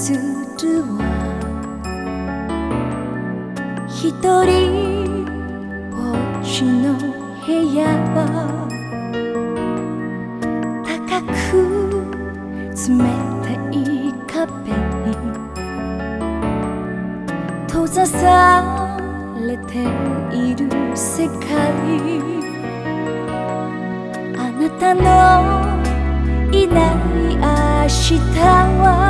するわ一人ぼっちの部屋は高く冷たい壁に閉ざされている世界。あなたのいない明日は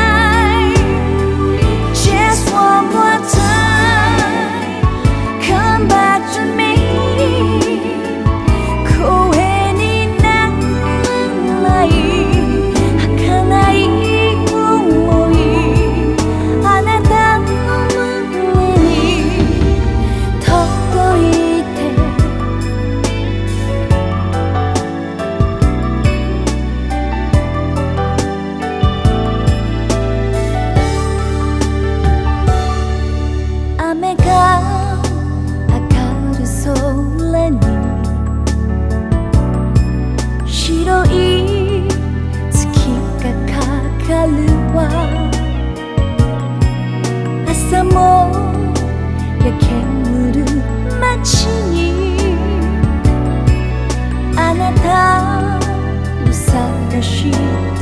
朝も焼けむる街に。あなたを探して